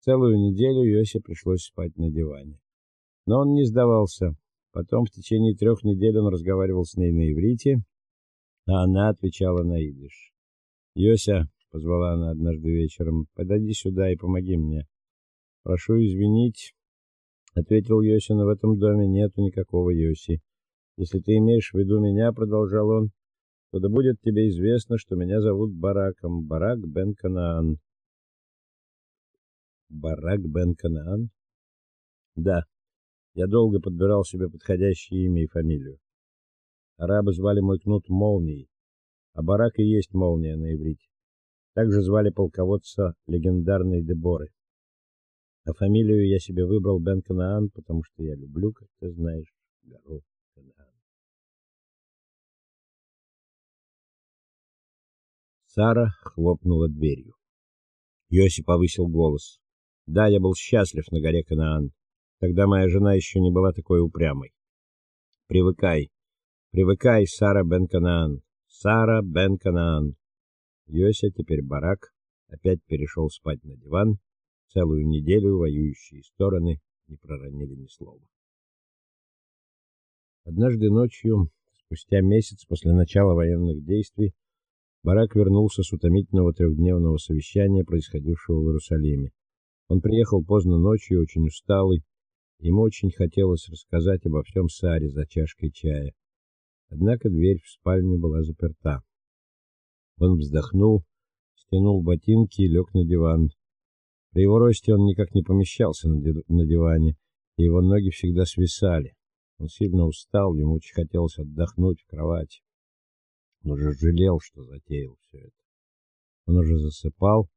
Целую неделю Йосе пришлось спать на диване. Но он не сдавался. Потом в течение трех недель он разговаривал с ней на иврите, а она отвечала на идиш. "Йося", позвала она однажды вечером. "Подойди сюда и помоги мне". "Прошу извинить", ответил Йося, "но в этом доме нету никакого Йоси. Если ты имеешь в виду меня", продолжал он, "то да будет тебе известно, что меня зовут Бараком, Барак бен Канаан". Барак бен Канаан? Да. Я долго подбирал себе подходящее имя и фамилию. Арабы звали мой кнут Молнией, а Барак и есть молния на иврите. Также звали полководца легендарной Деборы. А фамилию я себе выбрал Бен Канаан, потому что я люблю, как ты знаешь, гору Канаан. Сара хлопнула дверью. Йосип повысил голос. Да, я был счастлив на горе Канаан. Тогда моя жена еще не была такой упрямой. Привыкай. Привыкай, Сара бен Канаан. Сара бен Канаан. Йося, теперь барак, опять перешел спать на диван. Целую неделю воюющие стороны не проронили ни слова. Однажды ночью, спустя месяц после начала военных действий, Барак вернулся с утомительного трехдневного совещания, происходившего в Иерусалиме. Он приехал поздно ночью, очень усталый. Ему очень хотелось рассказать обо всем Саре за чашкой чая. Однако дверь в спальню была заперта. Он вздохнул, стянул ботинки и лег на диван. При его росте он никак не помещался на, диване, и его ноги всегда свисали. Он сильно устал, ему очень хотелось отдохнуть в кровати. Он уже жалел, что затеял все это. Он уже засыпал,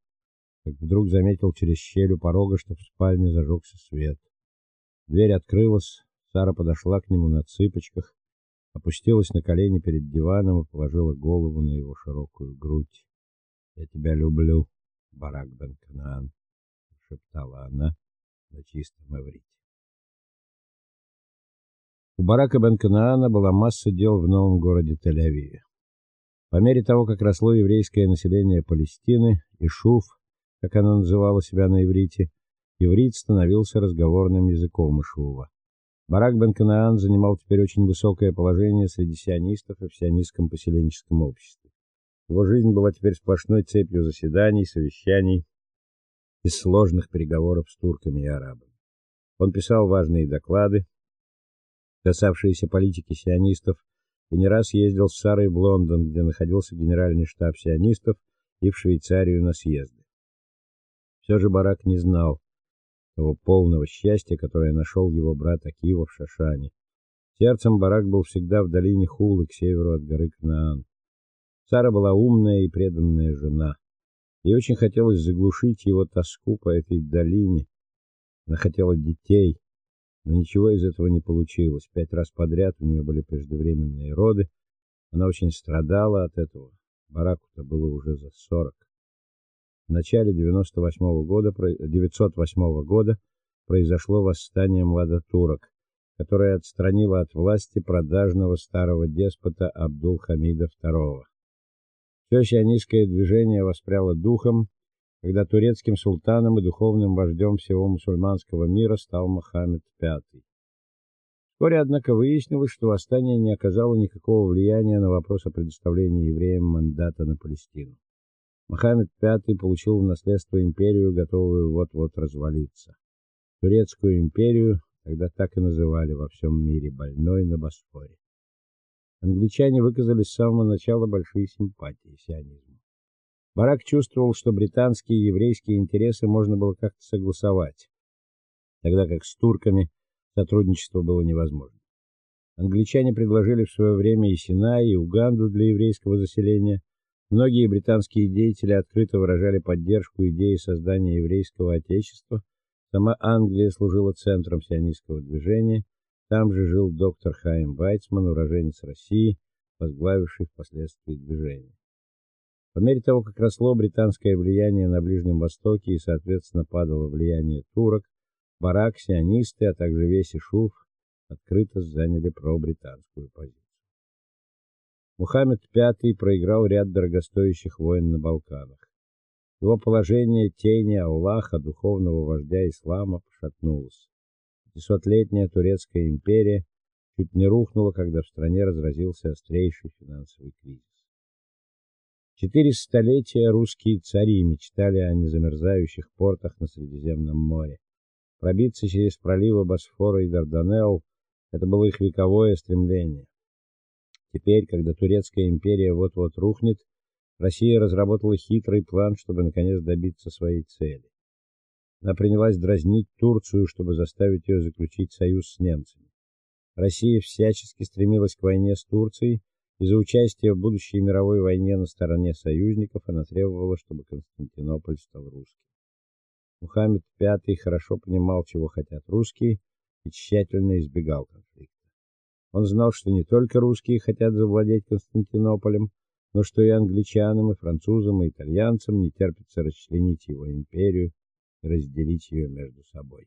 как вдруг заметил через щель у порога, что в спальне зажегся свет. Дверь открылась, Сара подошла к нему на цыпочках, опустилась на колени перед диваном и положила голову на его широкую грудь. "Я тебя люблю, Барак бен Канаан", шептала она на чистом иврите. У Барака бен Канаана была масса дел в новом городе Тель-Авиве. По мере того, как росло еврейское население Палестины, и Шуф как она называла себя на иврите, иврит становился разговорным языком Ишува. Барак бен Канаан занимал теперь очень высокое положение среди сионистов и в сионистском поселенческом обществе. Его жизнь была теперь сплошной цепью заседаний, совещаний и сложных переговоров с турками и арабами. Он писал важные доклады, касавшиеся политики сионистов, и не раз ездил с Сарой в Лондон, где находился генеральный штаб сионистов, и в Швейцарию на съезды. Все же Барак не знал того полного счастья, которое нашел его брат Акива в Шашане. Сердцем Барак был всегда в долине Хулы, к северу от горы Кнаан. Сара была умная и преданная жена. Ей очень хотелось заглушить его тоску по этой долине. Она хотела детей, но ничего из этого не получилось. Пять раз подряд у нее были преждевременные роды. Она очень страдала от этого. Бараку-то было уже за сорок. В начале 98 года 908 года произошло восстание младотурок, которое отстранило от власти продажного старого деспота Абдул-Хамида II. Все сионистское движение воспряло духом, когда турецким султаном и духовным вождем всего мусульманского мира стал Мухаммед V. Вскоре, однако, выяснилось, что восстание не оказало никакого влияния на вопрос о предоставлении евреям мандата на Палестину. Мухаммед V получил в наследство империю, готовую вот-вот развалиться. Турецкую империю тогда так и называли во всем мире больной на Босфоре. Англичане выказали с самого начала большие симпатии сионизму. Барак чувствовал, что британские и еврейские интересы можно было как-то согласовать, тогда как с турками сотрудничество было невозможно. Англичане предложили в свое время и Синай, и Уганду для еврейского заселения – Многие британские деятели открыто выражали поддержку идеи создания еврейского отечества. Сама Англия служила центром сионистского движения. Там же жил доктор Хайм Вайцман, уроженец России, возглавивший впоследствии движение. По мере того, как росло британское влияние на Ближнем Востоке и, соответственно, падало влияние турок, барак, сионисты, а также весь Ишуф открыто заняли пробританскую позицию. Мухаммед V проиграл ряд дорогостоящих войн на Балканах. Его положение тени Аллаха, духовного вождя ислама, пошатнулось. Пятисотлетняя турецкая империя чуть не рухнула, когда в стране разразился острейший финансовый кризис. Четыре столетия русские цари мечтали о незамерзающих портах на Средиземном море. Пробиться через проливы Босфора и Дарданелл это было их вековое стремление. Теперь, когда турецкая империя вот-вот рухнет, Россия разработала хитрый план, чтобы наконец добиться своей цели. Она принялась дразнить Турцию, чтобы заставить ее заключить союз с немцами. Россия всячески стремилась к войне с Турцией, и за участие в будущей мировой войне на стороне союзников она требовала, чтобы Константинополь стал русским. Мухаммед V хорошо понимал, чего хотят русские, и тщательно избегал конфликта. Он знал, что не только русские хотят завладеть Константинополем, но что и англичанам, и французам, и итальянцам не терпится расчленить его империю и разделить ее между собой.